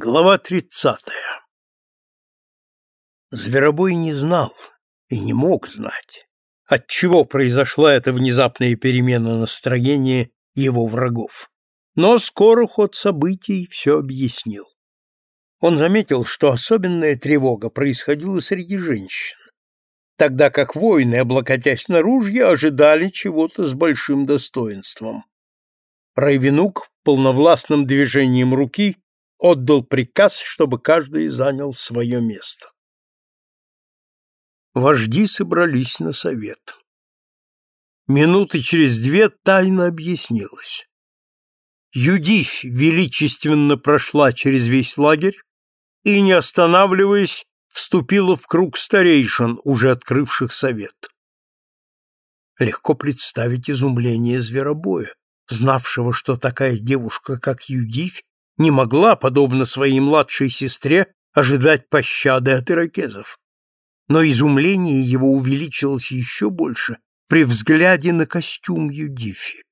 Глава тридцатая Зверобой не знал и не мог знать, отчего произошла эта внезапная перемена настроения его врагов. Но скоро ход событий все объяснил. Он заметил, что особенная тревога происходила среди женщин, тогда как воины, облокотясь на ружья, ожидали чего-то с большим достоинством. Райвенук полновластным движением руки отдал приказ, чтобы каждый занял свое место. Вожди собрались на совет. Минуты через две тайна объяснилась. Юдифь величественно прошла через весь лагерь и, не останавливаясь, вступила в круг старейшин, уже открывших совет. Легко представить изумление зверобоя, знавшего, что такая девушка, как Юдифь, не могла, подобно своей младшей сестре, ожидать пощады от иракезов. Но изумление его увеличилось еще больше при взгляде на костюм Юдифи.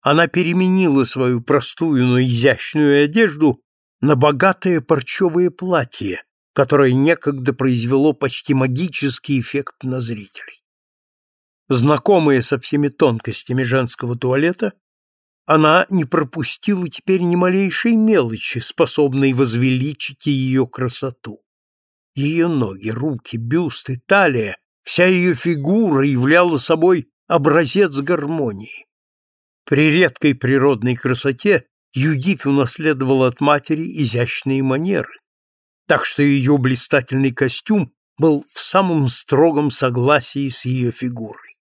Она переменила свою простую, но изящную одежду на богатое парчевое платье, которое некогда произвело почти магический эффект на зрителей. Знакомая со всеми тонкостями женского туалета, она не пропустила теперь ни малейшей мелочи, способной возвеличить ее красоту. Ее ноги, руки, бюсты, талия, вся ее фигура являла собой образец гармонии. При редкой природной красоте Юдиф унаследовала от матери изящные манеры, так что ее блистательный костюм был в самом строгом согласии с ее фигурой.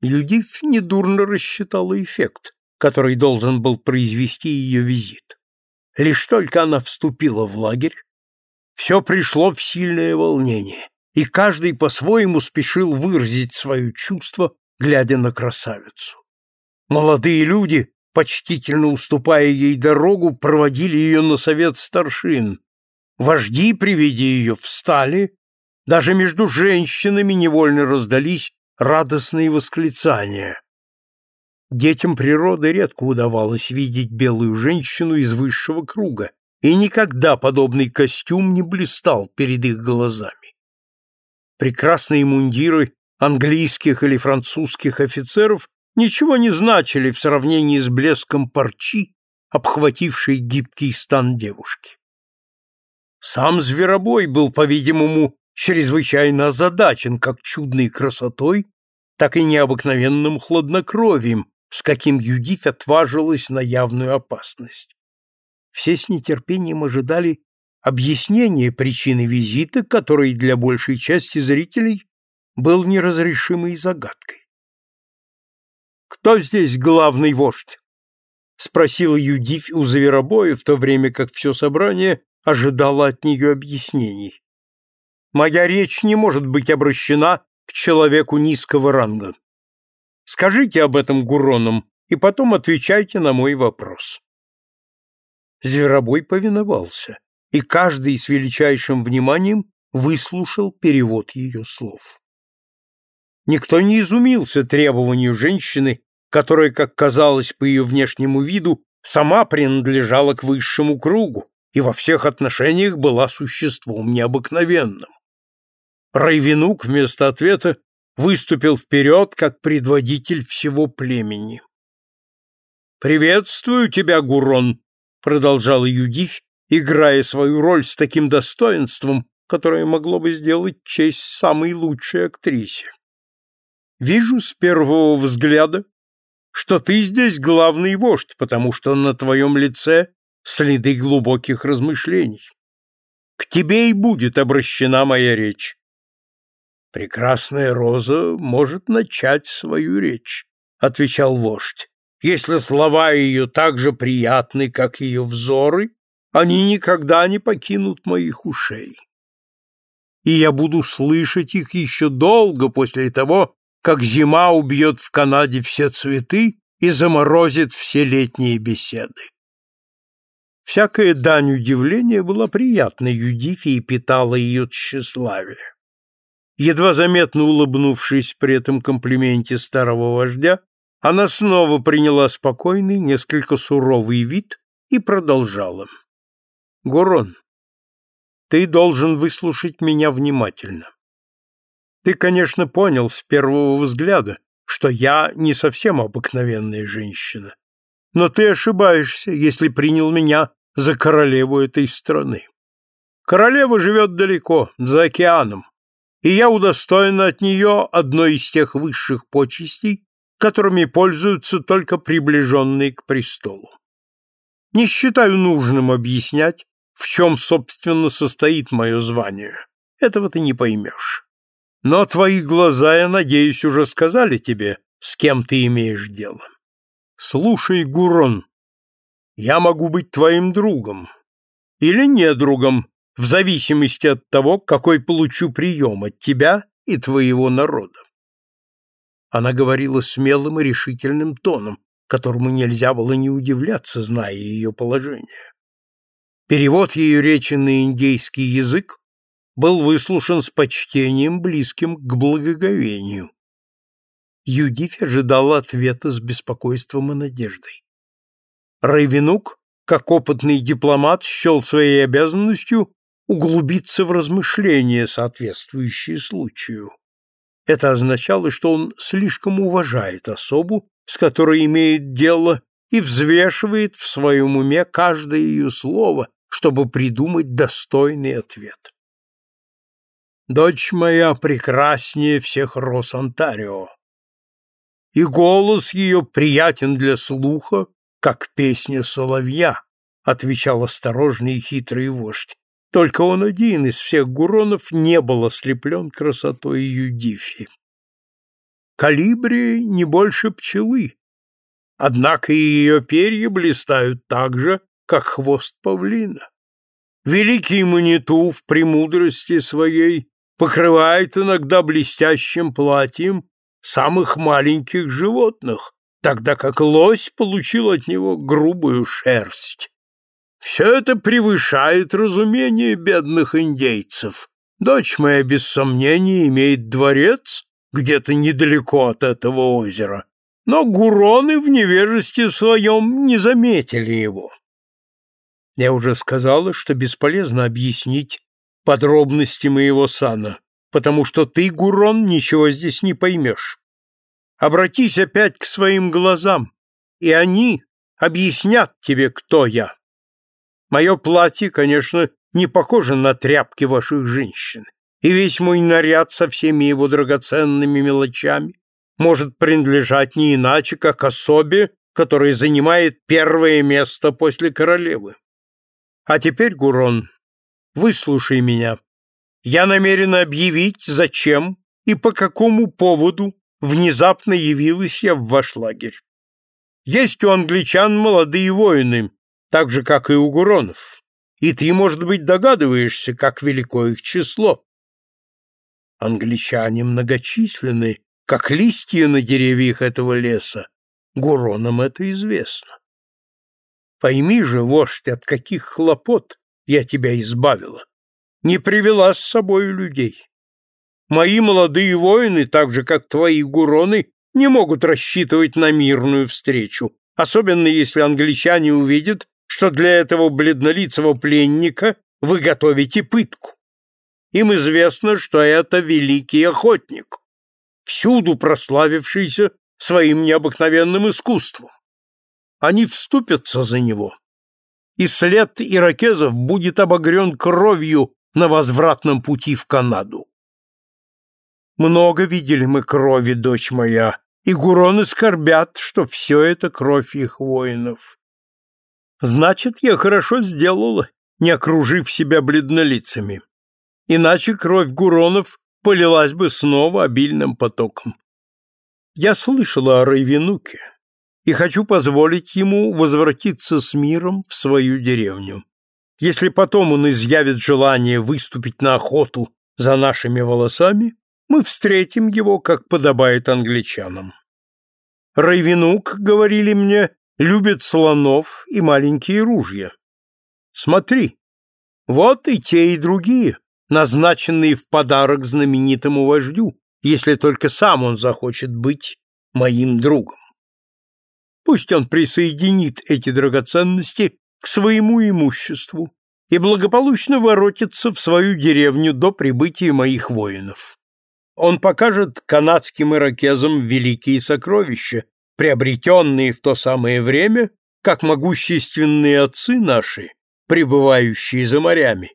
Юдиф недурно рассчитала эффект, который должен был произвести ее визит. Лишь только она вступила в лагерь, все пришло в сильное волнение, и каждый по-своему спешил выразить свое чувство, глядя на красавицу. Молодые люди, почтительно уступая ей дорогу, проводили ее на совет старшин. Вожди при виде ее встали, даже между женщинами невольно раздались радостные восклицания. Детям природы редко удавалось видеть белую женщину из высшего круга, и никогда подобный костюм не блистал перед их глазами. Прекрасные мундиры английских или французских офицеров ничего не значили в сравнении с блеском парчи, обхватившей гибкий стан девушки. Сам зверобой был, по-видимому, чрезвычайно озадачен как чудной красотой, так и необыкновенным хладнокровием, с каким Юдифь отважилась на явную опасность. Все с нетерпением ожидали объяснения причины визита, который для большей части зрителей был неразрешимой загадкой. «Кто здесь главный вождь?» — спросила Юдифь у Зверобоя, в то время как все собрание ожидало от нее объяснений. «Моя речь не может быть обращена к человеку низкого ранга. Скажите об этом Гуронам и потом отвечайте на мой вопрос. Зверобой повиновался, и каждый с величайшим вниманием выслушал перевод ее слов. Никто не изумился требованию женщины, которая, как казалось по ее внешнему виду, сама принадлежала к высшему кругу и во всех отношениях была существом необыкновенным. Райвенук вместо ответа выступил вперед как предводитель всего племени. «Приветствую тебя, Гурон», — продолжала Юдифь, играя свою роль с таким достоинством, которое могло бы сделать честь самой лучшей актрисе. «Вижу с первого взгляда, что ты здесь главный вождь, потому что на твоем лице следы глубоких размышлений. К тебе и будет обращена моя речь. Прекрасная роза может начать свою речь, отвечал вождь. Если слова ее так же приятны, как ее взоры, они никогда не покинут моих ушей. И я буду слышать их еще долго после того, как зима убьет в Канаде все цветы и заморозит все летние беседы. Всякая дань удивления была приятной Юдифе и питала ее тщеславие. Едва заметно улыбнувшись при этом комплименте старого вождя, она снова приняла спокойный, несколько суровый вид и продолжала. Гурон, ты должен выслушать меня внимательно. Ты, конечно, понял с первого взгляда, что я не совсем обыкновенная женщина. Но ты ошибаешься, если принял меня за королеву этой страны. Королева живет далеко, за океаном, и я удостоен от нее одной из тех высших почестей, которыми пользуются только приближенные к престолу. Не считаю нужным объяснять, в чем, собственно, состоит мое звание. Этого ты не поймешь. Но твои глаза, я надеюсь, уже сказали тебе, с кем ты имеешь дело. Слушай, Гурон, я могу быть твоим другом или недругом, в зависимости от того, какой получу прием от тебя и твоего народа. Она говорила смелым и решительным тоном, которому нельзя было не удивляться, зная ее положение. Перевод ее речи на индейский язык был выслушан с почтением, близким к благоговению. Юдифь ожидала ответа с беспокойством и надеждой. Райвенук, как опытный дипломат, счел своей обязанностью углубиться в размышления, соответствующие случаю. Это означало, что он слишком уважает особу, с которой имеет дело, и взвешивает в своем уме каждое ее слово, чтобы придумать достойный ответ. «Дочь моя прекраснее всех рос Онтарио, и голос ее приятен для слуха, как песня соловья», отвечал осторожный и хитрый вождь. Только он один из всех гуронов не был ослеплен красотой Юдифи. Калибри не больше пчелы, однако и ее перья блистают так же, как хвост павлина. Великий Маниту в премудрости своей покрывает иногда блестящим платьем самых маленьких животных, тогда как лось получил от него грубую шерсть. Все это превышает разумение бедных индейцев. Дочь моя, без сомнения, имеет дворец где-то недалеко от этого озера, но гуроны в невежестве своем не заметили его. Я уже сказала, что бесполезно объяснить подробности моего сана, потому что ты, Гурон, ничего здесь не поймешь. Обратись опять к своим глазам, и они объяснят тебе, кто я. Мое платье, конечно, не похоже на тряпки ваших женщин, и весь мой наряд со всеми его драгоценными мелочами может принадлежать не иначе, как особе, которая занимает первое место после королевы. А теперь, Гурон, выслушай меня. Я намерен объявить, зачем и по какому поводу внезапно явилась я в ваш лагерь. Есть у англичан молодые воины, так же, как и у гуронов, и ты, может быть, догадываешься, как велико их число. Англичане многочисленны, как листья на деревьях этого леса, гуронам это известно. Пойми же, вождь, от каких хлопот я тебя избавила. Не привела с собой людей. Мои молодые воины, так же, как твои гуроны, не могут рассчитывать на мирную встречу, особенно если англичане увидят, что для этого бледнолицего пленника вы готовите пытку. Им известно, что это великий охотник, всюду прославившийся своим необыкновенным искусством. Они вступятся за него, и след иракезов будет обогрен кровью на возвратном пути в Канаду. Много видели мы крови, дочь моя, и гуроны скорбят, что все это кровь их воинов. Значит, я хорошо сделала, не окружив себя бледнолицами. Иначе кровь Гуронов полилась бы снова обильным потоком. Я слышала о Райвенуке и хочу позволить ему возвратиться с миром в свою деревню. Если потом он изъявит желание выступить на охоту за нашими волосами, мы встретим его, как подобает англичанам. Райвенук, говорили мне, любит слонов и маленькие ружья. Смотри, вот и те, и другие, назначенные в подарок знаменитому вождю, если только сам он захочет быть моим другом. Пусть он присоединит эти драгоценности к своему имуществу, и благополучно воротится в свою деревню до прибытия моих воинов. Он покажет канадским иракезам великие сокровища, приобретенные в то самое время, как могущественные отцы наши, пребывающие за морями,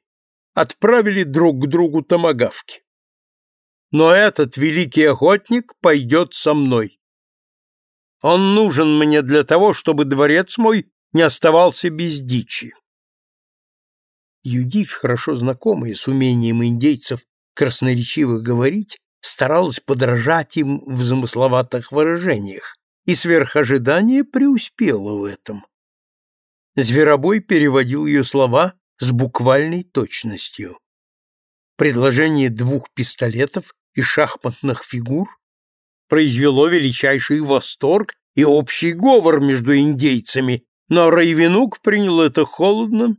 отправили друг к другу томагавки. Но этот великий охотник пойдет со мной. Он нужен мне для того, чтобы дворец мой не оставался без дичи. Юдив, хорошо знакомая с умением индейцев красноречиво говорить, старалась подражать им в замысловатых выражениях, и сверх ожидания преуспела в этом. Зверобой переводил ее слова с буквальной точностью. Предложение двух пистолетов и шахматных фигур произвело величайший восторг и общий говор между индейцами, но Райвенук принял это холодно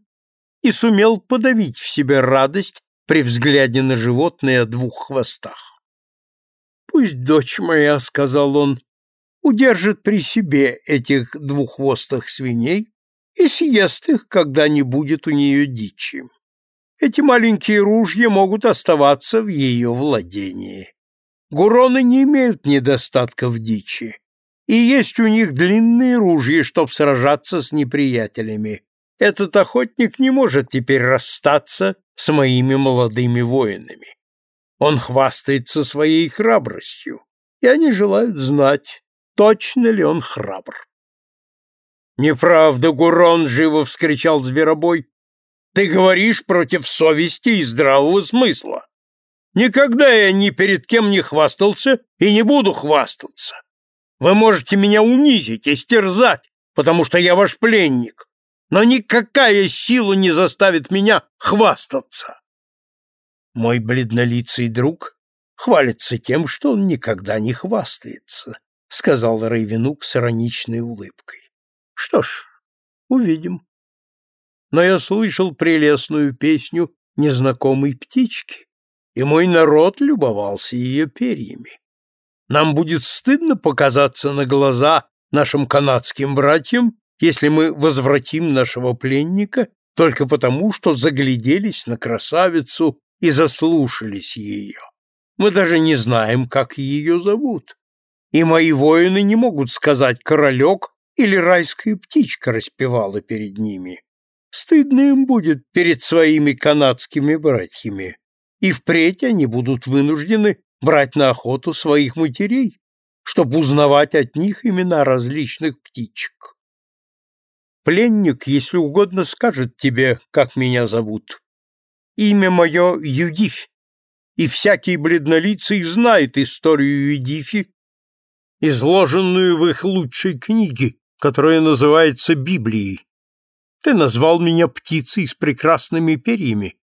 и сумел подавить в себе радость при взгляде на животное о двух хвостах. «Пусть дочь моя, — сказал он, — удержит при себе этих двуххвостых свиней и съест их, когда не будет у нее дичи. Эти маленькие ружья могут оставаться в ее владении. Гуроны не имеют недостатка в дичи, и есть у них длинные ружья, чтоб сражаться с неприятелями. Этот охотник не может теперь расстаться с моими молодыми воинами. Он хвастается своей храбростью, и они желают знать, точно ли он храбр. «Неправда, Гурон!» — живо вскричал Зверобой. «Ты говоришь против совести и здравого смысла. Никогда я ни перед кем не хвастался и не буду хвастаться. Вы можете меня унизить и стерзать, потому что я ваш пленник, но никакая сила не заставит меня хвастаться. Мой бледнолицый друг хвалится тем, что он никогда не хвастается, сказал Рейвенук с ироничной улыбкой. Что ж, увидим. Но я слышал прелестную песню незнакомой птички, и мой народ любовался ее перьями. Нам будет стыдно показаться на глаза нашим канадским братьям если мы возвратим нашего пленника только потому, что загляделись на красавицу и заслушались ее. Мы даже не знаем, как ее зовут. И мои воины не могут сказать «королек» или «райская птичка» распевала перед ними. Стыдно им будет перед своими канадскими братьями, и впредь они будут вынуждены брать на охоту своих матерей, чтобы узнавать от них имена различных птичек. Пленник, если угодно, скажет тебе, как меня зовут. Имя мое Юдифь, и всякий бледнолицый знает историю Юдифи, изложенную в их лучшей книге, которая называется Библией. Ты назвал меня птицей с прекрасными перьями.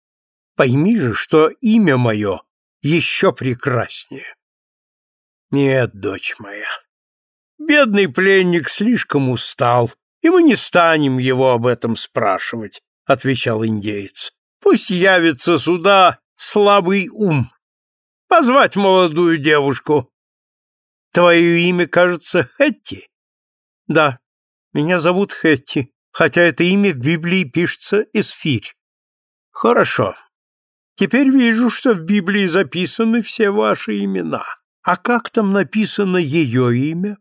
Пойми же, что имя мое еще прекраснее. Нет, дочь моя, бедный пленник слишком устал, и мы не станем его об этом спрашивать, — отвечал индеец. — Пусть явится сюда слабый ум. Позвать молодую девушку. Твое имя, кажется, Хетти? Да, меня зовут Хетти, хотя это имя в Библии пишется Эсфирь. Хорошо. Теперь вижу, что в Библии записаны все ваши имена. А как там написано ее имя?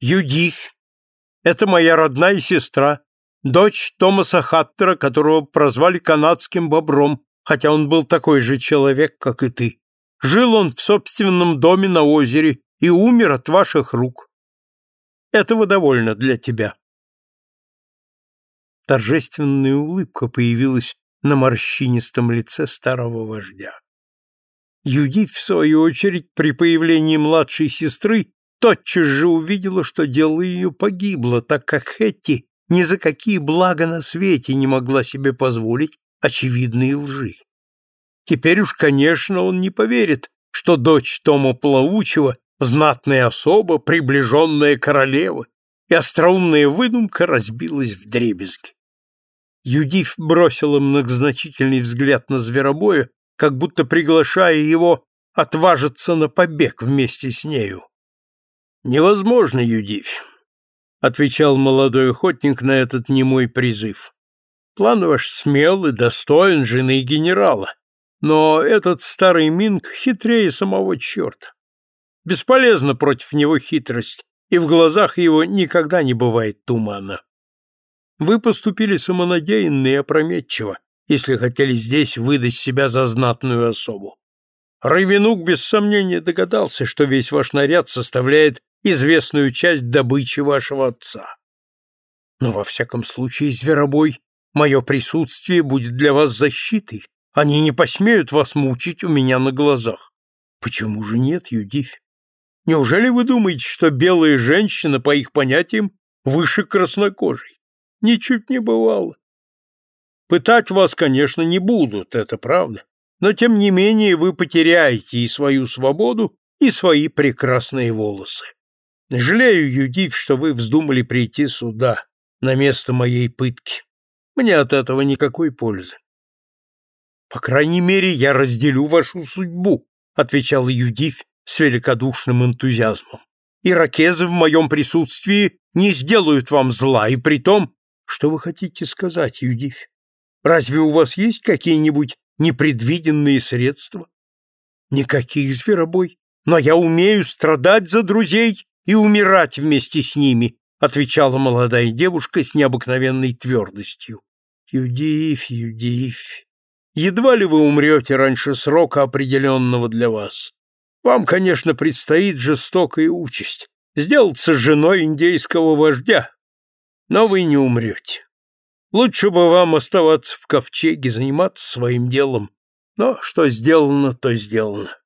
Юдифь, это моя родная сестра, дочь Томаса Хаттера, которого прозвали канадским бобром, хотя он был такой же человек, как и ты. Жил он в собственном доме на озере и умер от ваших рук. Этого довольно для тебя. Торжественная улыбка появилась на морщинистом лице старого вождя. Юдив, в свою очередь, при появлении младшей сестры тотчас же увидела, что дело ее погибло, так как Хетти ни за какие блага на свете не могла себе позволить очевидной лжи. Теперь уж, конечно, он не поверит, что дочь Тома Плавучего — знатная особа, приближенная королева, и остроумная выдумка разбилась в дребезги. Юдив бросила многозначительный взгляд на зверобоя, как будто приглашая его отважиться на побег вместе с нею. Невозможно, Юдивь, отвечал молодой охотник на этот немой призыв. План ваш смел и достоин жены генерала, но этот старый Минг хитрее самого черта. Бесполезно против него хитрость, и в глазах его никогда не бывает тумана. Вы поступили самонадеянно и опрометчиво, если хотели здесь выдать себя за знатную особу. Райвенук без сомнения догадался, что весь ваш наряд составляет известную часть добычи вашего отца. Но во всяком случае, зверобой, мое присутствие будет для вас защитой. Они не посмеют вас мучить у меня на глазах. Почему же нет, Юдивь? Неужели вы думаете, что белая женщина, по их понятиям, выше краснокожей? Ничуть не бывало. Пытать вас, конечно, не будут, это правда, но тем не менее вы потеряете и свою свободу, и свои прекрасные волосы. Жалею, Юдив, что вы вздумали прийти сюда, на место моей пытки. Мне от этого никакой пользы. По крайней мере, я разделю вашу судьбу, отвечал Юдив с великодушным энтузиазмом. Иракезы в моем присутствии не сделают вам зла, и при том, что вы хотите сказать, Юдив? Разве у вас есть какие-нибудь непредвиденные средства? Никаких, зверобой, но я умею страдать за друзей и умирать вместе с ними, отвечала молодая девушка с необыкновенной твердостью. Юдив, Юдив, едва ли вы умрете раньше срока, определенного для вас. Вам, конечно, предстоит жестокая участь — сделаться женой индейского вождя, но вы не умрете. Лучше бы вам оставаться в ковчеге, заниматься своим делом. Но что сделано, то сделано.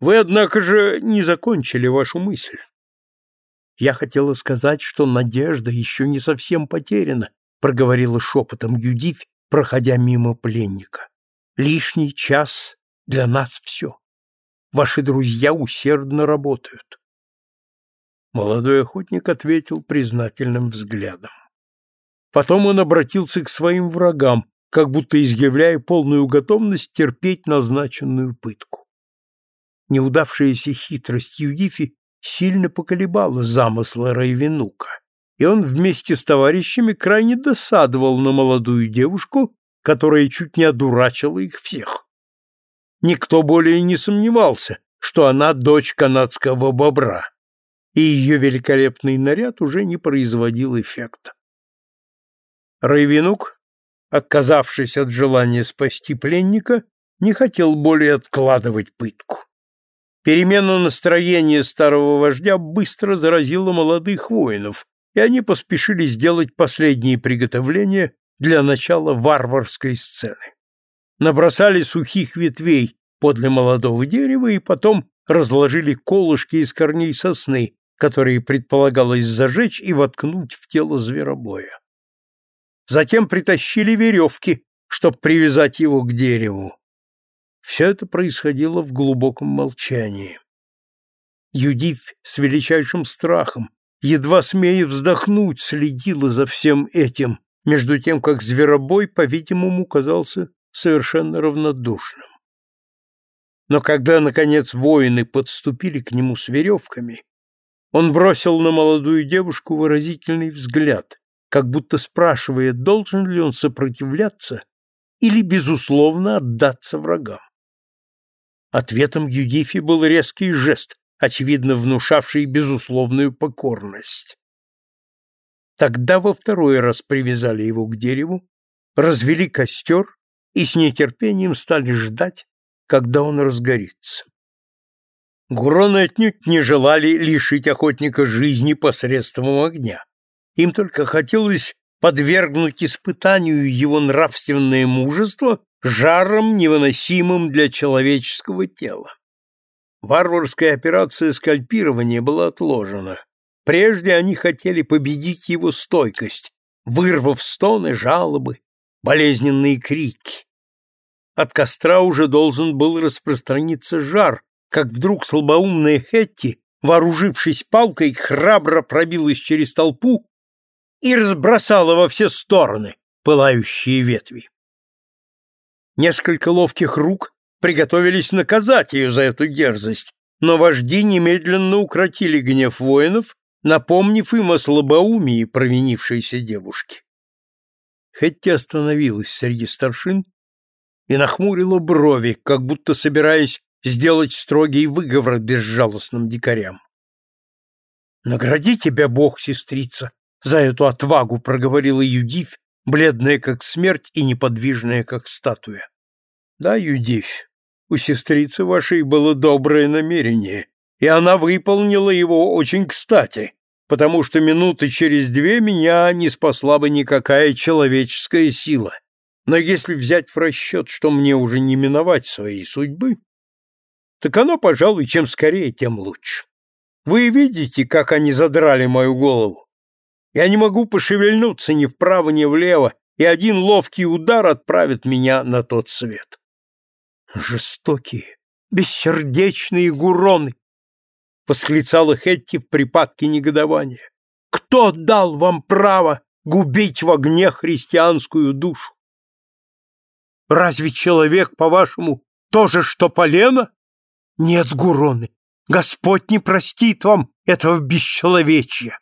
Вы, однако же, не закончили вашу мысль. Я хотела сказать, что надежда еще не совсем потеряна, проговорила шепотом Юдивь, проходя мимо пленника. Лишний час для нас все. Ваши друзья усердно работают. Молодой охотник ответил признательным взглядом. Потом он обратился к своим врагам, как будто изъявляя полную готовность терпеть назначенную пытку. Неудавшаяся хитрость Юдифи сильно поколебала замыслы Райвенука, и он вместе с товарищами крайне досадовал на молодую девушку, которая чуть не одурачила их всех. Никто более не сомневался, что она дочь канадского бобра, и ее великолепный наряд уже не производил эффекта. Райвенук, отказавшись от желания спасти пленника, не хотел более откладывать пытку. Перемена настроения старого вождя быстро заразила молодых воинов, и они поспешили сделать последние приготовления для начала варварской сцены. Набросали сухих ветвей подле молодого дерева и потом разложили колышки из корней сосны, которые предполагалось зажечь и воткнуть в тело зверобоя. Затем притащили веревки, чтобы привязать его к дереву. Все это происходило в глубоком молчании. Юдив с величайшим страхом, едва смея вздохнуть, следила за всем этим, между тем, как зверобой, по-видимому, казался совершенно равнодушным. Но когда, наконец, воины подступили к нему с веревками, он бросил на молодую девушку выразительный взгляд, как будто спрашивая, должен ли он сопротивляться или, безусловно, отдаться врагам. Ответом Юдифи был резкий жест, очевидно внушавший безусловную покорность. Тогда во второй раз привязали его к дереву, развели костер и с нетерпением стали ждать, когда он разгорится. Гуроны отнюдь не желали лишить охотника жизни посредством огня. Им только хотелось подвергнуть испытанию его нравственное мужество жаром, невыносимым для человеческого тела. Варварская операция скальпирования была отложена. Прежде они хотели победить его стойкость, вырвав стоны, жалобы, болезненные крики. От костра уже должен был распространиться жар, как вдруг слабоумная Хетти, вооружившись палкой, храбро пробилась через толпу и разбросала во все стороны пылающие ветви. Несколько ловких рук приготовились наказать ее за эту дерзость, но вожди немедленно укротили гнев воинов, напомнив им о слабоумии провинившейся девушки. Хетти остановилась среди старшин и нахмурила брови, как будто собираясь сделать строгий выговор безжалостным дикарям. «Награди тебя Бог, сестрица, за эту отвагу», — проговорила Юдивь, бледная как смерть и неподвижная как статуя. «Да, Юдивь, у сестрицы вашей было доброе намерение, и она выполнила его очень кстати, потому что минуты через две меня не спасла бы никакая человеческая сила. Но если взять в расчет, что мне уже не миновать своей судьбы, так оно, пожалуй, чем скорее, тем лучше. Вы видите, как они задрали мою голову? Я не могу пошевельнуться ни вправо, ни влево, и один ловкий удар отправит меня на тот свет. Жестокие, бессердечные гуроны! — восклицала Хетти в припадке негодования. «Кто дал вам право губить в огне христианскую душу? Разве человек, по-вашему, тоже что полено? Нет, Гуроны, Господь не простит вам этого бесчеловечья.